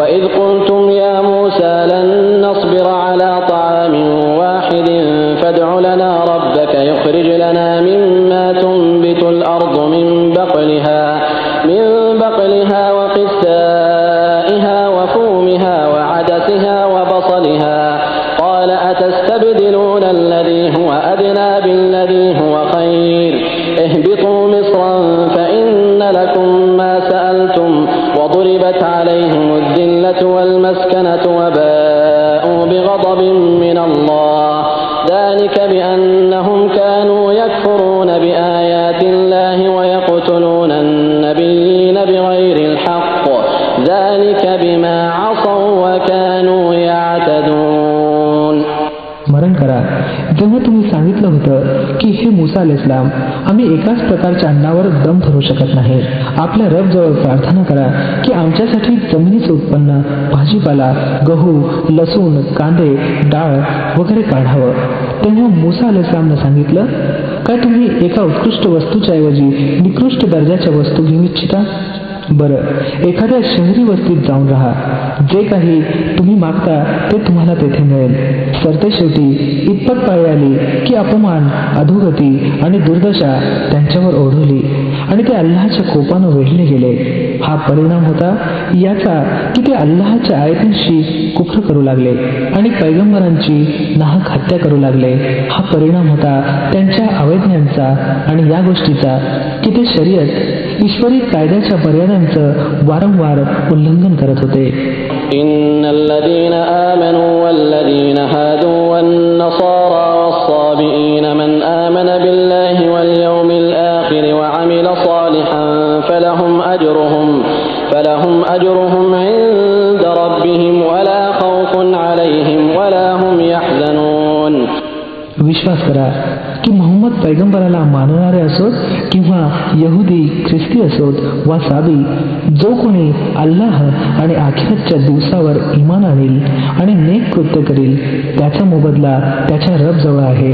وإذ قلتم يا موسى لن نصبر होतं की हे मुसा इस्लाम आम्ही एकाच प्रकारच्या अन्नावर दम धरू शकत नाही. आपल्या रब जवळ प्रार्थना करा की आमच्यासाठी जमिनीचं उत्पन्न भाजीपाला गहू लसूण कांदे डाळ वगैरे काढावं. तेव्हा मुसा इस्लामनं सांगितलं काय तुम्ही एका उत्कृष्ट वस्तूच्या ऐवजी निकृष्ट दर्जाच्या वस्तू घेऊ इच्छिता? बरं एखाद्या शहरी वस्तीत जाऊन राहा. जे काही तुम्ही मागता ते तुम्हाला तेथे मिळेल. सरतेशेवटी इतपत पाळी आली की अपमान अधोगती आणि दुर्दशा त्यांच्यावर ओढवली. आणि ते अल्लाच्या कोपानं वेढले गेले हा परिणाम होता याचा की ते अल्लाच्या आयतींशी कुफ्र करू लागले आणि पैगंबरांची नाहक हत्या करू लागले हा परिणाम होता त्यांच्या अवैज्ञांचा आणि या गोष्टीचा की ते शर्यत ईश्वरी कायद्याच्या मर्यादांचं वारंवार उल्लंघन करत होते إن الذين آمنوا والذين هادوا والنصارى والصابئين من آمن بالله واليوم الآخر وعمل صالحا فلهم أجرهم فلهم أجرهم عند ربهم ولا خوف عليهم ولا هم يحزنون विश्वास करा की मोहम्मद पैगंबराला मानणारे असोत किंवा यहुदी ख्रिस्ती असोत वा साबी जो कोणी अल्लाह आणि आखिरतच्या दिवसावर इमान आणील आणि नेक कृत्य करील त्याचा मोबदला त्याच्या रब जवळ आहे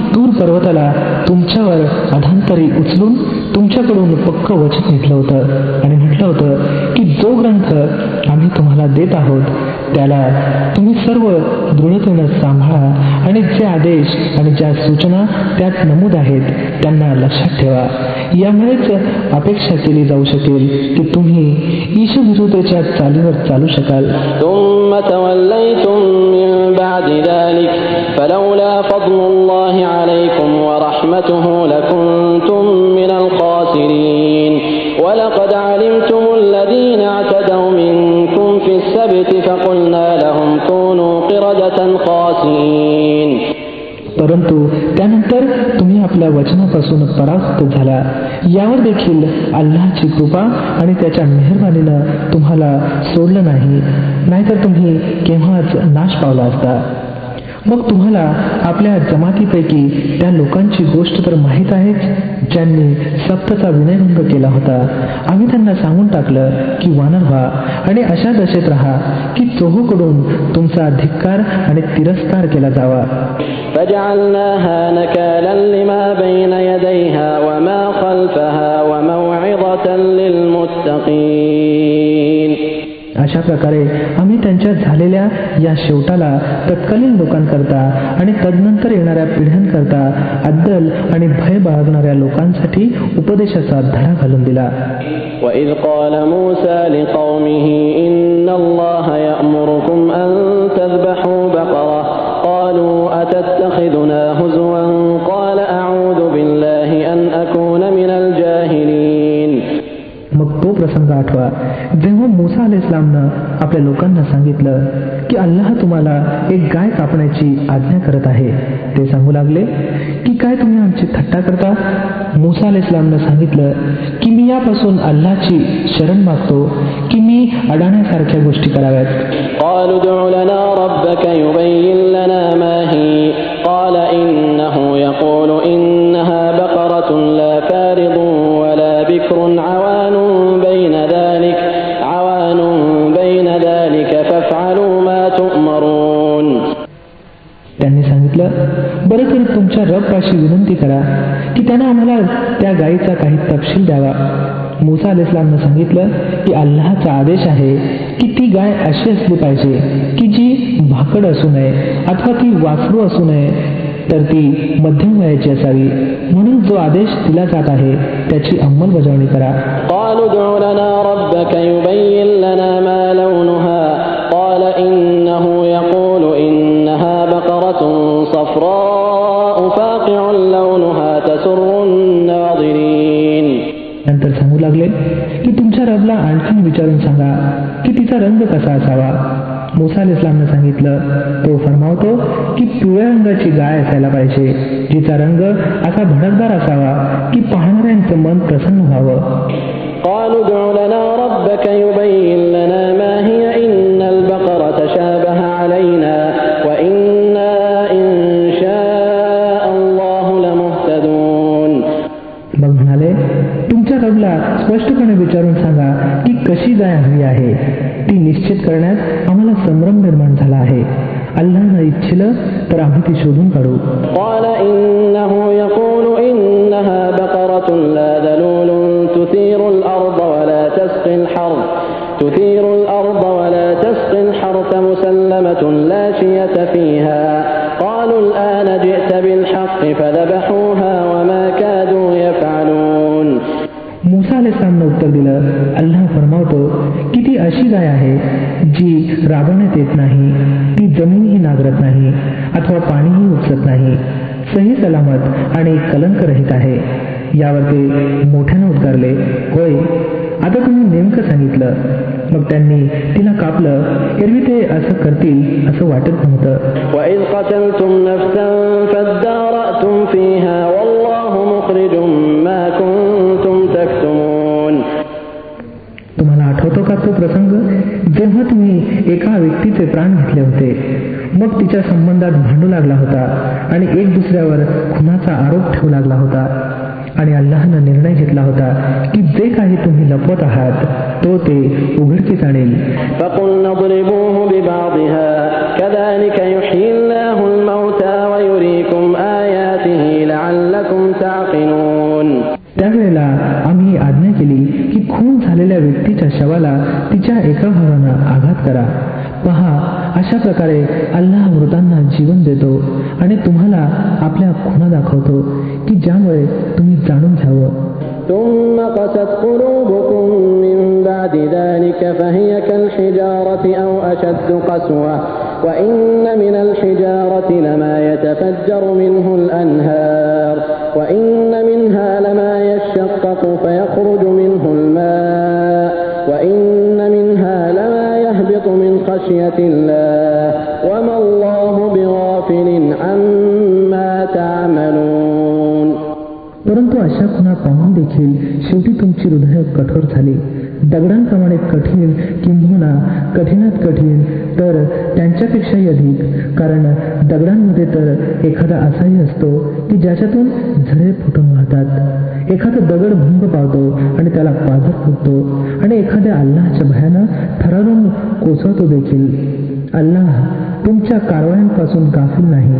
पर्वताला तुमच्यावर अधांतरी उचलून तुमच्याकडून पक्क वचन घेतलं होतं. आणि म्हटलं होतं की जो ग्रंथ आम्ही तुम्हाला देत आहोत त्याला तुम्ही सर्व दृढतेनं सांभाळा आणि जे आदेश आणि ज्या सूचना त्यात नमूद आहेत त्यांना लक्षात ठेवा. यामुळेच अपेक्षा केली जाऊ शकेल की तुम्ही ईशविरुद्धच्या चालीवर चालू शकाल. ثم توليتم من بعد ذلك فلولا فضل الله عليكم ورحمته لكنتم من الخاسرين ولقد علمتم الذين اعتدوا منكم في السبت فقلنا لهم كونوا قردة خاسئين परंतु त्यानंतर तुम्ही आपल्या वचनापासून परास्त झाला यावर देखील अल्लाची कृपा आणि त्याच्या मेहरबानीनं तुम्हाला सोडलं नाही नाहीतर तुम्ही केव्हाच नाश पावला असता मग तुम्हाला आपल्या जमातीपैकी त्या लोकांची गोष्ट तर माहीत आहेच ज्यांनी सप्तचा विनयभंग केला होता. आम्ही त्यांना सांगून टाकलं की वानर व्हा आणि अशा दशेत राहा की चोहूकडून तुमचा धिक्कार आणि तिरस्कार केला जावा. अशा प्रकारे आम्ही त्यांच्या झालेल्या या शेवटाला तत्कालीन लोकांकरता आणि तदनंतर येणाऱ्या पिढ्यांकरता अद्दल आणि भय बाळगणाऱ्या लोकांसाठी उपदेशाचा धडा घालून दिला وإذ قال موسى لقومه إن الله يأمركم أن تذبحوا بقرة قالوا أتتخذنا هزوا आठवा जेव्हा मुसा अल इस्लामनं आपल्या लोकांना सांगितलं की अल्लाह तुम्हाला एक गाय कापण्याची आज्ञा करत आहे ते सांगू लागले की काय तुम्ही आमची थट्टा करता? मुसा अल इस्लामनं सांगितलं की मी यापासून अल्लाची शरण मागतो की मी अडाण्यासारख्या गोष्टी कराव्यात. तुमच्या रबपाशी विनंती करा की त्यानं आम्हाला त्या गायीचा काही तपशील द्यावा मुसा अल इस्लामनं सांगितलं की अल्लाचा आदेश आहे की ती गाय अशी असली पाहिजे की जी भाकड असू नये अथवा ती वासरू असू नये तर ती मध्यम वयाची असावी म्हणून जो आदेश दिला जात आहे त्याची अंमलबजावणी करा قالوا ادع لنا ربك يبين لنا ما لونها قال إنه يقول إنها بقرة صفراء की तुमच्या रबला आणखी विचारून सांगा की तिचा रंग कसा असावा? मुसा अल इस्लामनं सांगितलं तो फरमावतो की पिवळ्या रंगाची गाय असायला पाहिजे जिचा रंग असा भडकदार असावा की पाहणाऱ्यांचं मन प्रसन्न व्हावं. की कशी गाय हवी आहे ती निश्चित करण्यात आम्हाला संभ्रम निर्माण झाला आहे अल्लानं इच्छिलं तर आम्ही ती शोधून काढू قال إنه يقول إنها بقرة لا ذلول تثير الأرض ولا تسقي الحرث تثير الأرض ولا تسقي الحرث مسلمة لا شية فيها قالوا الآن جئت بالحق فذبحوها وما كادوا يفعلون मुसा अलेस्लामनं उत्तर दिलं अल्लाह फरमावतो की ती अशी गाय आहे जी राबवण्यात येत नाही ती जमीनही नागरत नाही अथवा पाणीही उपसत नाही सही सलामत आणि कलंकरहित आहे. यावर ते मोठ्यानं उद्गारले होय आता तुम्ही नेमकं सांगितलं. मग त्यांनी तिला कापलं एरवी ते असं करतील असं वाटत नव्हतं. आठवतो का तो प्रसंग? जेव्हा तुम्ही एका व्यक्तीचे प्राण घेतले होते मग तिच्या संबंधात भांडू लागला होता आणि एक दुसऱ्यावर खुनाचा आरोप ठेवू लागला होता. आणि अल्लाहनं निर्णय घेतला होता की जे काही तुम्ही लपवत आहात तो ते उघडकीस आणेल. त्यावेळेला आम्ही आज्ञा केली खून झालेल्या व्यक्तीच्या शवाला तिच्या एका भागानं आघात करा पहा अशा प्रकारे अल्लाह मृतांना जीवन देतो आणि तुम्हाला आपल्या खुणा दाखवतो की ज्यामुळे तुम्ही जाणून घ्यावं ثم قست قلوبكم من بعد ذلك فهي كالحجارة أو أشد قسوة وإن من الحجارة لما يتفجر منه الأنهار وإن منها لما يشقق فيخرج منه الماء وإن منها لما يهبط من خشية الله وما الله بغافل عما تعملون परंतु अशा खुणा पाहून देखील शेवटी तुमची हृदय कठोर झाली दगडांप्रमाणे कठीण किंबहुना कठीणात कठीण तर त्यांच्यापेक्षाही अधिक. कारण दगडांमध्ये तर एखादा असाही असतो की ज्याच्यातून झरे फुटून वाहतात. एखादा दगड भंग पावतो आणि त्याला पाझर फुटतो आणि एखाद्या अल्लाहच्या भयानं थरारून कोसळतो देखील. अल्लाह तुमच्या कारवायांपासून गाफील नाही.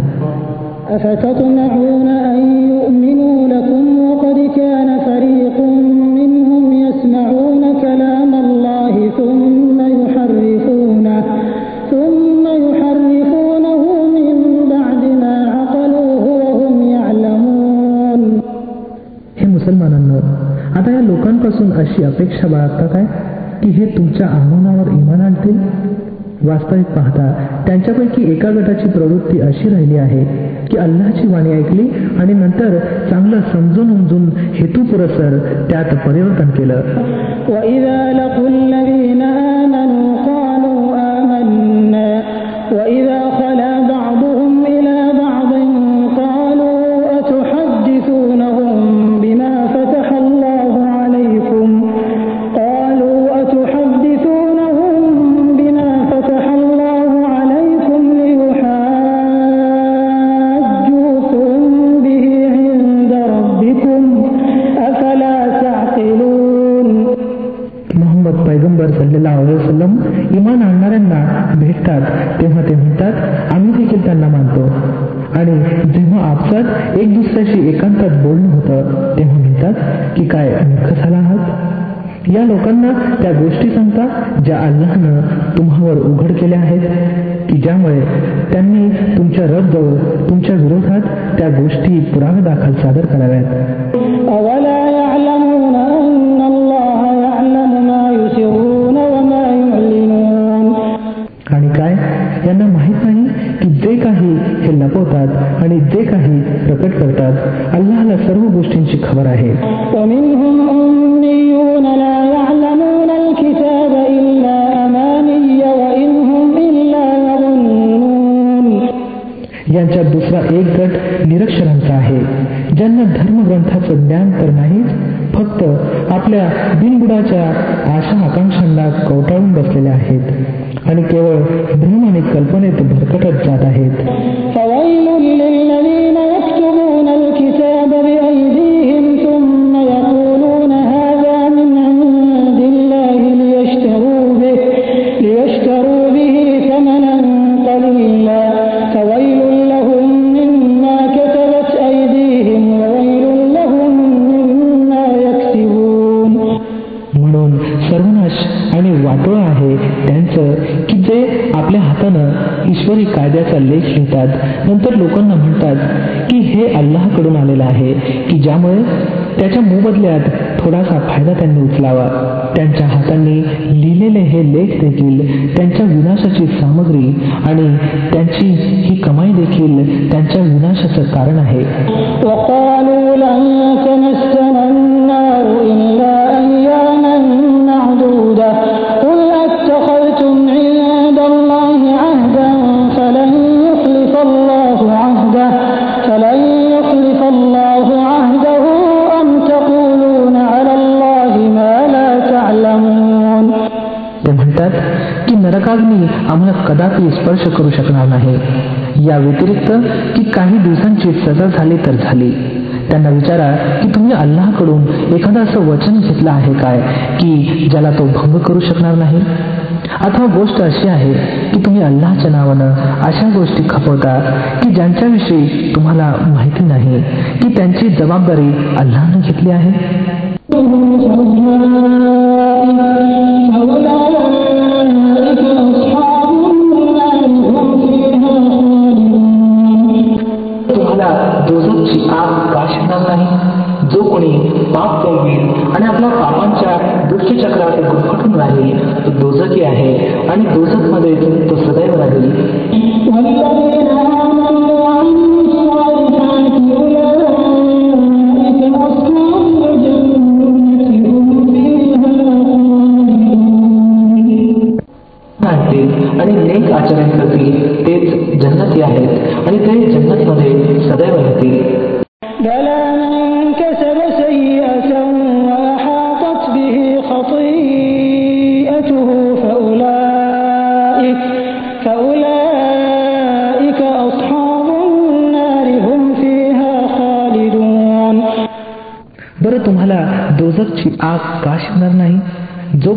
आता या लोकांपासून अशी अपेक्षा बाळगता काय की हे तुमच्या आव्हानावर इमान आणतील वास्तविक पाहता त्यांच्यापैकी एका गटाची प्रवृत्ती अशी राहिली आहे की अल्लाची वाणी ऐकली आणि नंतर चांगलं समजून उमजून हेतुपुरसर त्यात परिवर्तन केलं وإذا आणि काय? यांना माहीत नाही की जे काही हे लपवतात आणि जे काही प्रकट करतात अल्लाहला सर्व गोष्टींची खबर आहे. यांच्यात दुसरा एक गट निरक्षरांचा आहे. ज्यांना धर्मग्रंथाचं ज्ञान तर नाहीच फक्त आपल्या बिनबुडाच्या आशा आकांक्षांना कवटाळून बसलेले आहेत. आणि केवळ भ्रम आणि कल्पनेत भरकटत जात आहेत. आणि वाटोळा आहे त्यांचं की जे आपल्या हातानं ईश्वरी कायद्याचा लेख लिहितात. नंतर लोकांना म्हणतात की हे अल्लाहकडून आलेलं आहे की ज्यामुळे त्याच्या मोबदल्यात थोडासा फायदा त्यांनी उचलावा. त्यांच्या हातांनी लिहिलेले हे लेख देखील त्यांच्या विनाशाची सामग्री आणि त्यांची ही कमाई देखील त्यांच्या विनाशाचं कारण आहे. नरकाग्नी आम्हाला कदापि स्पर्श करू शकणार नाही. या व्यतिरिक्त की काही दिवसांची सजा झाली तर झाली. त्यांना विचारा की तुम्ही अल्लाकडून एखादं असं वचन घेतलं आहे काय की ज्याला तो भंग करू शकणार नाही? अथवा गोष्ट अशी आहे की तुम्ही अल्लाच्या नावानं अशा गोष्टी खपवता की ज्यांच्याविषयी तुम्हाला माहिती नाही की त्यांची जबाबदारी अल्लानं घेतली आहे? होणे पाप त्यागी आणि आपल्या पापांच्या दुष्टचक्रात गुरफटून राहील तो दोजकी आहे आणि दोजकमध्ये तो सदैव राहील. आणि नेक आचरण करतील तेच जन्नती आहेत आणि ते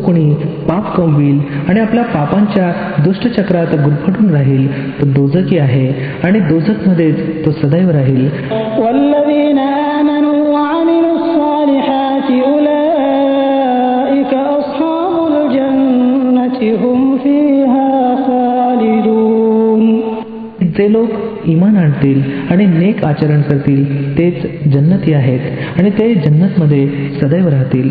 कोणी पाप कमविल आणि आपल्या पापांच्या दुष्टचक्रात गुरफटून राहील तो दोजकी आहे आणि दोजक मध्येच तो सदैव राहील. जे लोक इमान आणतील आणि नेक आचरण करतील तेच जन्नती आहेत आणि ते जन्नत मध्ये सदैव राहतील.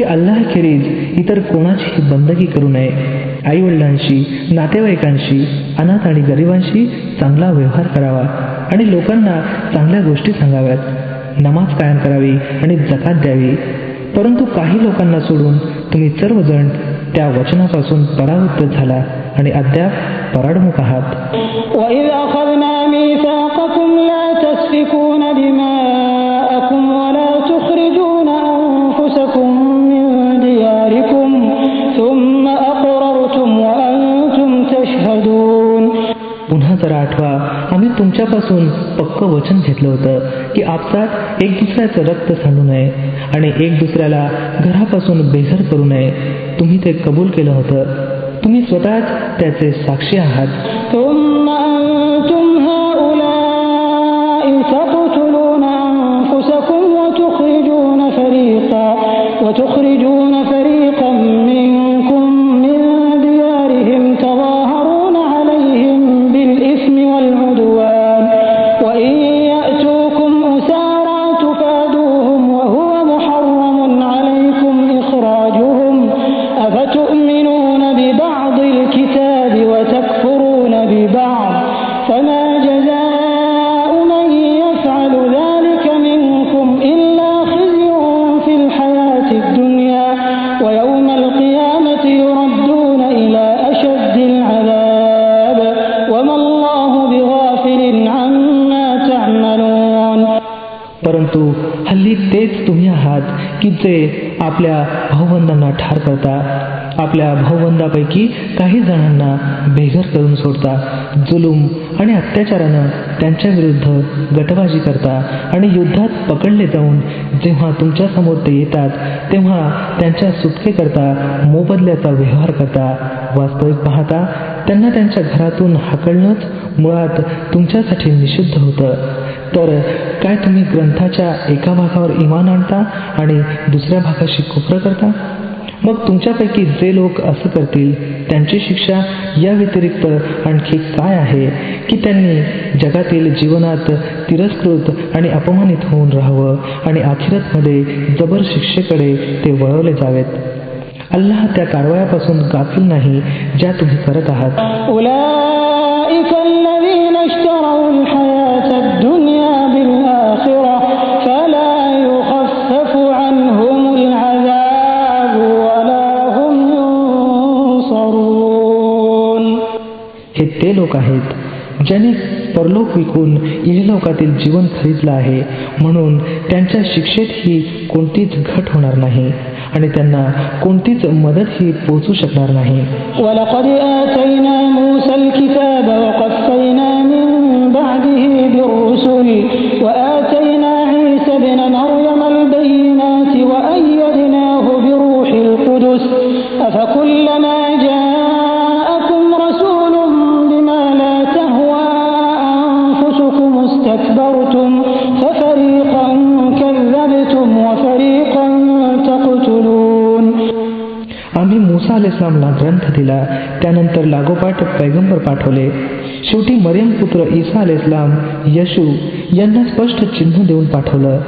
की अल्लाहखेरीज इतर कोणाचीही बंदगी करू नये. आई वडिलांशी नातेवाईकांशी अनाथ आणि गरिबांशी चांगला व्यवहार करावा आणि लोकांना चांगल्या गोष्टी सांगाव्यात. नमाज कायम करावी आणि जकात द्यावी. परंतु काही लोकांना सोडून तुम्ही सर्वजण त्या वचनापासून परावृत्त झाला आणि अद्याप पराडमुख आहात. तुमच्यापासून पक्क वचन घेतलं होतं की आपसात एक दुसऱ्याचं रक्त सांडू नये आणि एक दुसऱ्याला घरापासून बेघर करू नये तुम्ही ते कबूल केलं होतं तुम्ही स्वतःच त्याचे साक्षी आहात ثم أنتم هؤلاء تقتلون أنفسكم وتخرجون ويوم القيامة يردون إلى أشد العذاب وما الله بغافل عما تعملون परंतु हल्ली तेच तुम्ही आहात की जे आपल्या भाऊबंधांना ठार करता आपल्या भाऊबंदापैकी काही जणांना बेघर करून सोडता जुलूम आणि अत्याचारानं त्यांच्या विरुद्ध गटबाजी करता आणि युद्धात पकडले जाऊन जेव्हा तुमच्यासमोर ते येतात तेव्हा त्यांच्या सुटकेकरता मोबदल्याचा व्यवहार करता. वास्तविक पाहता त्यांना त्यांच्या घरातून हाकलणंच मुळात तुमच्यासाठी निषिद्ध होतं. तर काय तुम्ही ग्रंथाच्या एका भागावर इमान आणता आणि दुसऱ्या भागाशी कुप्र करता? मग तुमच्यापैकी जे लोक असं करतील त्यांची शिक्षा या व्यतिरिक्त आणखी काय आहे? की त्यांनी जगातील जीवनात तिरस्कृत आणि अपमानित होऊन राहावं आणि अखेरतमध्ये जबर शिक्षेकडे ते वळवले जावेत? अल्लाह त्या कारवायापासून गाफील नाही ज्या तुम्ही करत आहात. लोक आहेत ज्यांनी परलोक विकून इहलोकातील जीवन खरीदलं आहे म्हणून त्यांच्या शिक्षेत ही कोणतीच घट होणार नाही आणि त्यांना कोणतीच मदत ही पोचू शकणार नाही ولقد استكبرتم ففريقا كذبتم وفريقا تقتلون आम्ही मुसा अल इस्लामला ग्रंथ दिला त्यानंतर लागोपाठ पैगंबर पाठवले शेवटी मरियम पुत्र ईसा अल इस्लाम यशू यांना स्पष्ट चिन्ह देऊन पाठवलं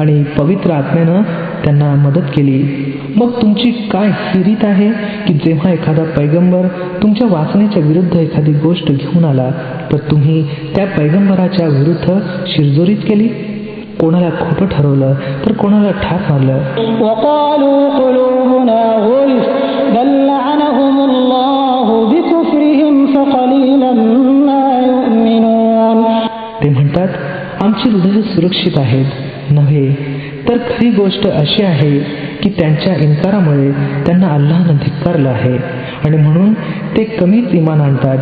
आणि पवित्र आत्म्यानं त्यांना मदत केली मग तुमची काय हिरीत आहे की जेव्हा एखादा पैगंबर तुमच्या वाचण्याच्या विरुद्ध एखादी गोष्ट घेऊन आला तर तुम्ही त्या पैगंबराच्या विरुद्ध शिरजोरीत केली? कोणाला खोट ठरवलं तर कोणाला ठार मारलं? ते म्हणतात आमची हृदय सुरक्षित आहेत नव्हे तर खरी गोष्ट अशी आहे की त्यांच्या इन्कारामुळे त्यांना अल्लानं धिक्कारलं आहे. आणि म्हणून ते कमीच इमान आणतात.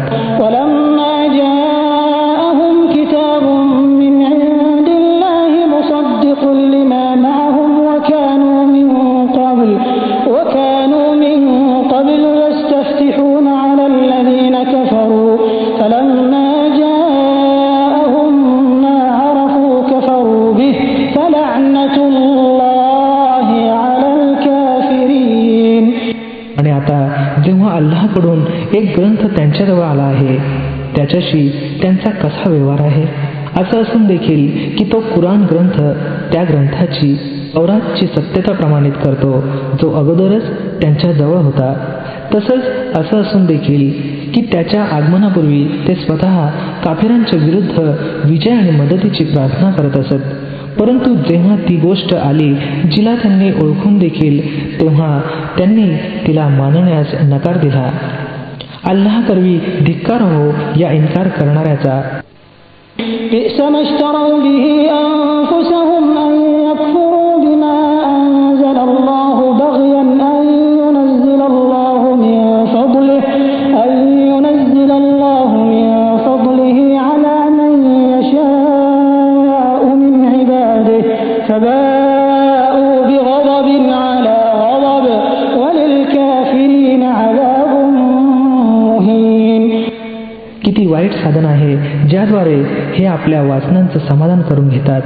त्याच्याशी त्यांचा कसा व्यवहार आहे? असं असून देखील की तो कुराण ग्रंथ त्या ग्रंथाची औरातची सत्यता प्रमाणित करतो. जो अगोदरच त्यांच्या जवळ होता. तसंच असं असून देखील की त्याच्या आगमनापूर्वी ते स्वतः काफिरांच्या विरुद्ध विजय आणि मदतीची प्रार्थना करत असत. परंतु जेव्हा ती गोष्ट आली जिला त्यांनी ओळखून देखील तेव्हा त्यांनी तिला मानण्यास नकार दिला. अल्लाह करवी धिक्कार हो या इन्कार करणाऱ्याचा. ज्याद्वारे हे आपल्या वाचनांचं समाधान करून घेतात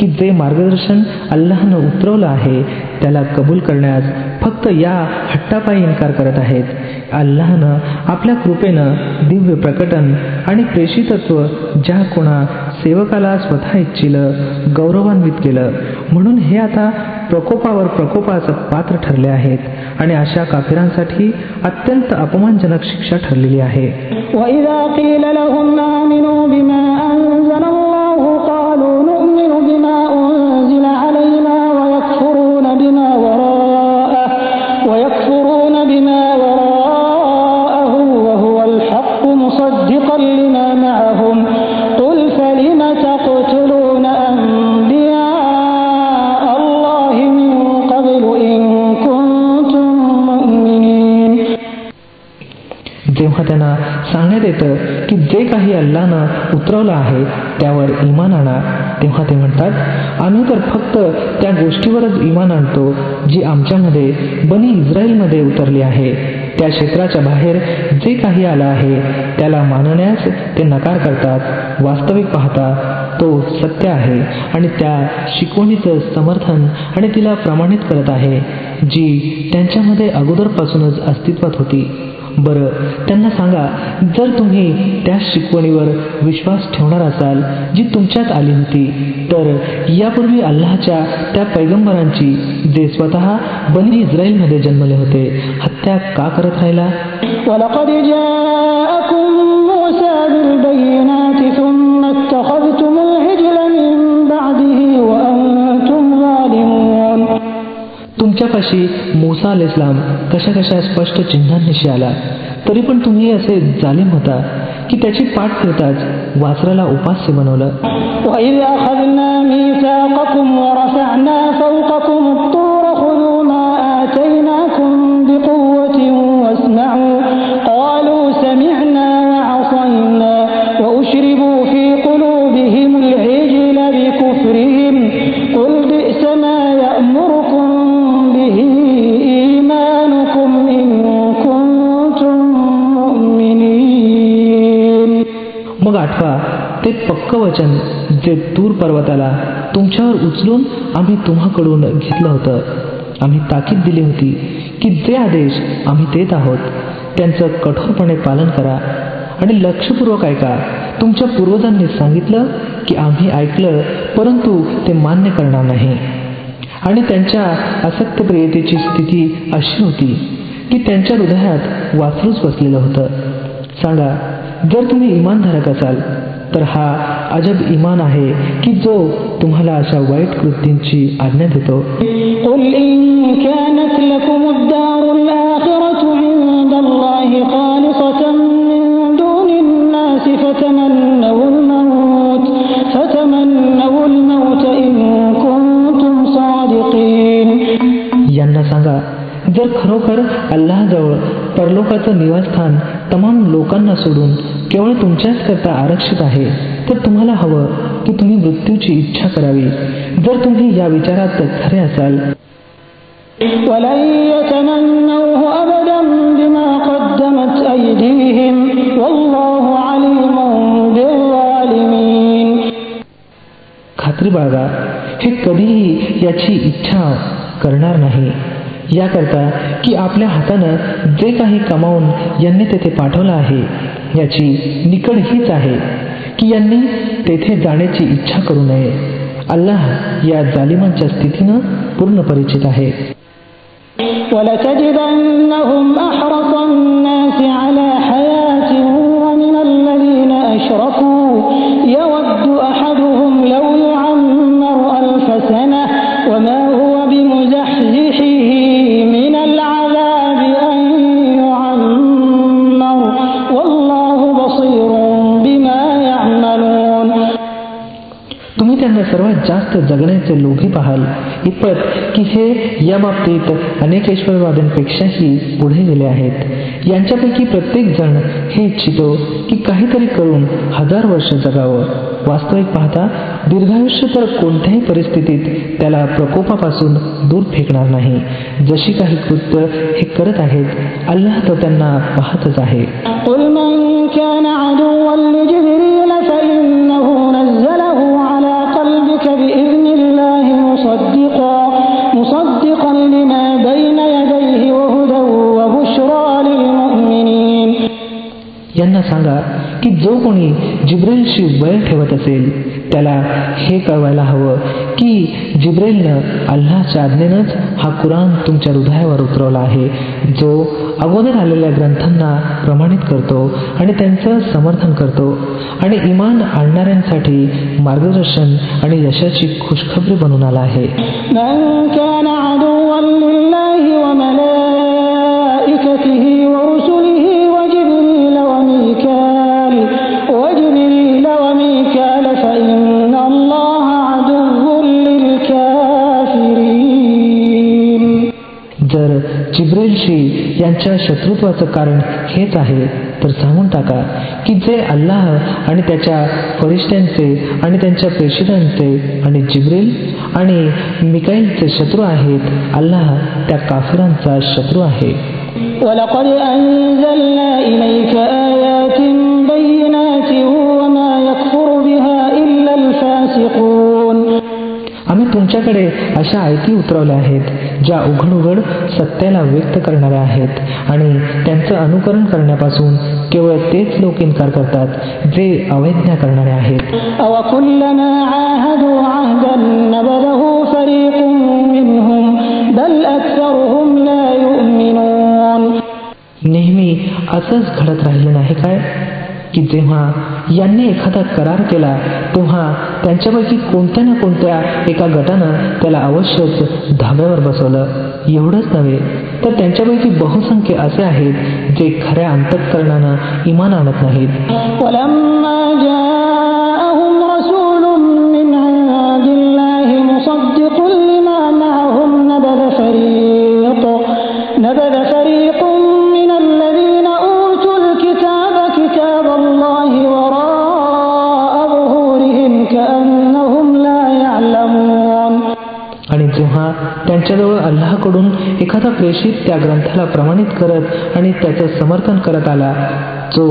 की जे मार्गदर्शन अल्लाहनं उतरवलं आहे त्याला कबूल करण्यास फक्त या हट्टापायी इन्कार करत आहेत. अल्लाहनं आपल्या कृपेनं दिव्य प्रकटन आणि प्रेषितत्व ज्या कोणा सेवकाला स्वतः इच्छिलं गौरवान्वित केलं म्हणून हे आता प्रकोपावर प्रकोपाचं पात्र ठरले आहेत. आणि अशा काफिरांसाठी अत्यंत अपमानजनक शिक्षा ठरलेली आहे. लक्षात येतं की जे काही अल्लानं उतरवलं आहे त्यावर इमान आणा. तेव्हा ते म्हणतात आम्ही तर फक्त त्या गोष्टीवरच इमान आणतो जी आमच्यामध्ये बनी इस्रायलमध्ये उतरली आहे. त्या क्षेत्राच्या बाहेर जे काही आलं आहे त्याला मानण्यास ते नकार करतात वास्तविक पाहता तो सत्य आहे आणि त्या शिकवणीचं समर्थन आणि तिला प्रमाणित करत आहे जी त्यांच्यामध्ये अगोदरपासूनच अस्तित्वात होती. बरं त्यांना सांगा जर तुम्ही त्या शिकवणीवर विश्वास ठेवणार असाल जी तुमच्यात आली होती तर यापूर्वी अल्लाहच्या त्या पैगंबरांची जे स्वतः बनी इस्रायलमध्ये जन्मले होते हत्या का करत राहिला? तुमच्यापाशी मुसा अल इस्लाम कशा कशा स्पष्ट चिन्हांनिशी आला. तरी पण तुम्ही असे जालिम होता की त्याची पाठ करताच वासराला उपास्य बनवलं. ते वचन जे तूर पर्वताला तुमच्यावर उचलून आम्ही तुम्हाकडून घेतलं होतं. आम्ही ताकीद दिली होती की जे आदेश आम्ही देत आहोत त्यांचं कठोरपणे पालन करा आणि लक्षपूर्वक ऐका. तुमच्या पूर्वजांनी सांगितलं की आम्ही ऐकलं परंतु ते मान्य करणार नाही. आणि त्यांच्या असत्यप्रियतेची स्थिती अशी होती की त्यांच्या हृदयात वासरूच बसलेलं होतं. सांगा जर तुम्ही इमानधारक असाल तर हा अजब इमान आहे की जो तुम्हाला अशा वाईट कृतींची आज्ञा देतो. यांना सांगा जर खरोखर अल्लाजवळ परलोकाचं निवासस्थान तमाम लोकांना सोडून केवळ तुमच्याच करता आरक्षित आहे तर तुम्हाला हवं की तुम्ही मृत्यूची इच्छा करावी जर तुम्ही या विचारात खरे असाल ولن يتمنوه أبدا بما قدمت أيديهم والله عليم بالظالمين खात्री बाळगा हे कधीही याची इच्छा करणार नाही याकरता की आपल्या हातानं जे काही कमावून यांनी तेथे पाठवलं आहे याची निकड हीच आहे की यांनी तेथे जाण्याची इच्छा करू नये अल्लाह या जालिमांच्या स्थितीनं पूर्ण परिचित आहे ولتجدنهم أحرص الناس على حياة أشركوا يود सर्वात जगण्याचे लोभी पाहाल. इतपत की हे या बाबतीत अनेक ऐश्वर्यवाद्यांपेक्षाही पुढे गेले आहेत. यांच्यापैकी प्रत्येक जण हे इच्छितो की काहीतरी करून हजार वर्ष जगावं. वास्तविक पाहता दीर्घायुष्य तर कोणत्याही परिस्थितीत त्याला प्रकोपापासून दूर फेकणार नाही. जशी काही कृत्य हे करत आहेत अल्लाह तर त्यांना पाहतच आहे. जो कोणी जिब्रेलशी वैर ठेवत असेल त्याला हे कळवायला हवं की जिब्रेलनं अल्लाच्या आज्ञेनंच हा कुराण तुमच्या हृदयावर उतरवला आहे जो अगोदर आलेल्या ग्रंथांना प्रमाणित करतो आणि त्यांचं समर्थन करतो. आणि इमान आणणाऱ्यांसाठी मार्गदर्शन आणि यशाची खुशखबरी बनून आला आहे. जिब्रेलशी यांच्या शत्रुत्वाचं कारण हेच आहे. तर सांगून टाका की जे अल्लाह आणि त्याच्या फरिश्त्यांचे आणि त्यांच्या प्रेषितांचे आणि जिब्रेल आणि मिकाईलचे शत्रू आहेत अल्लाह त्या काफिरांचा शत्रू आहे. तुमच्याकडे अशा आयती उतरवल्या आहेत ज्या उघडउघड सत्याला व्यक्त करणाऱ्या आहेत. आणि त्यांचं अनुकरण करण्यापासून केवळ तेच लोक इन्कार करतात जे अवैज्ञा करणारे आहेत. नेहमी असंच घडत राहिलं नाही काय? की जेव्हा यांनी एखादा करार केला तेव्हा त्यांच्यापैकी कोणत्या ना कोणत्या एका गटानं त्याला अवश्यच धाब्यावर बसवलं. एवढंच नव्हे तर त्यांच्यापैकी बहुसंख्य असे आहेत जे खऱ्या अंतःकरणानं इमान आणत नाहीत. त्यांच्याजवळ अल्लाहकडून एखादा प्रेषित त्या ग्रंथाला प्रमाणित करत आणि त्याचं समर्थन करत आला. जो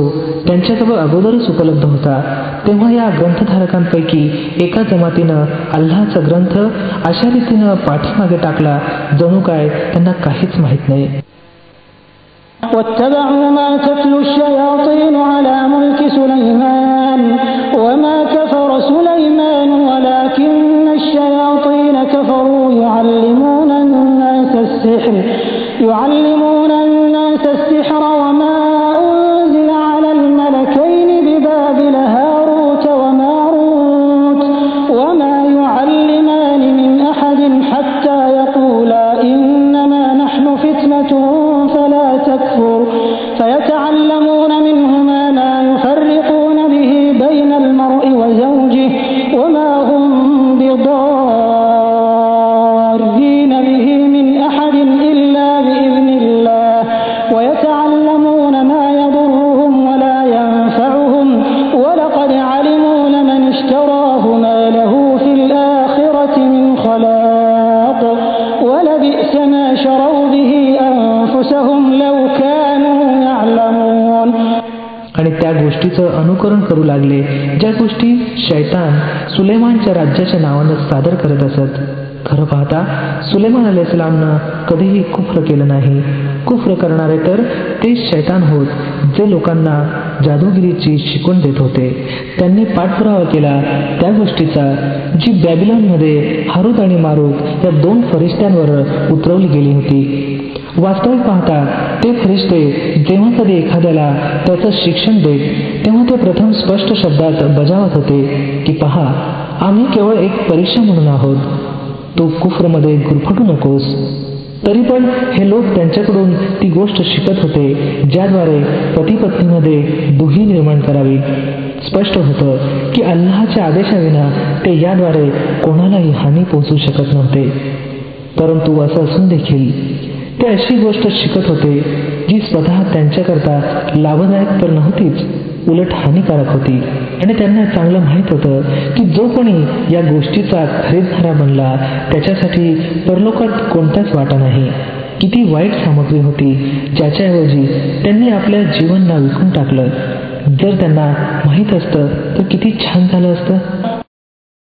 त्यांच्याजवळ अगोदरच उपलब्ध होता तेव्हा या ग्रंथधारकांपैकी एका जमातीनं अल्लाहचा ग्रंथ अशा रीतीनं पाठीमागे टाकला जणू काय त्यांना काहीच माहीत नाही. सुलेमानच्या राज्याच्या नावानं सादर करत असत. खरं पाहता सुलेमान अलाइस्लामनं कधीही कुफ्र केलं नाही. कुफ्र करणारे तर ते शैतान होत जे लोकांना जादूगिरीची शिकवण देत होते. त्यांनी पाठपुरावा केला त्या गोष्टीचा जी बॅबिलॉनमध्ये हारूत आणि मारूत या दोन फरिश्त्यांवर उतरवली गेली होती. वास्तविक पाहता ते फरिश्ते जेव्हा कधी एखाद्याला त्याचं शिक्षण देत तेव्हा ते प्रथम स्पष्ट शब्दात बजावत होते की पहा आम्ही केवळ एक परीक्षा म्हणून आहोत. तू कुफ्रमध्ये गुरफटू नकोस. तरी पण हे लोक त्यांच्याकडून ती गोष्ट शिकत होते ज्याद्वारे पती पत्नीमध्ये दुही निर्माण करावी. स्पष्ट होतं की अल्लाच्या आदेशाविना ते याद्वारे कोणालाही हानी पोहोचू शकत नव्हते. परंतु असं असून देखील ते अशी गोष्ट शिकत होते जी स्वतः त्यांच्याकरता लाभदायक तर नव्हतीच. उलट हानिकारक होती. आणि त्यांना चांगलं माहीत होतं की जो कोणी या गोष्टीचा खरेदणारा बनला त्याच्यासाठी परलोकात कोणताच वाटा नाही. किती वाईट सामग्री होती ज्याच्याऐवजी त्यांनी आपल्या जीवनला विकून टाकलं. जर त्यांना माहीत असतं तर किती छान झालं असतं.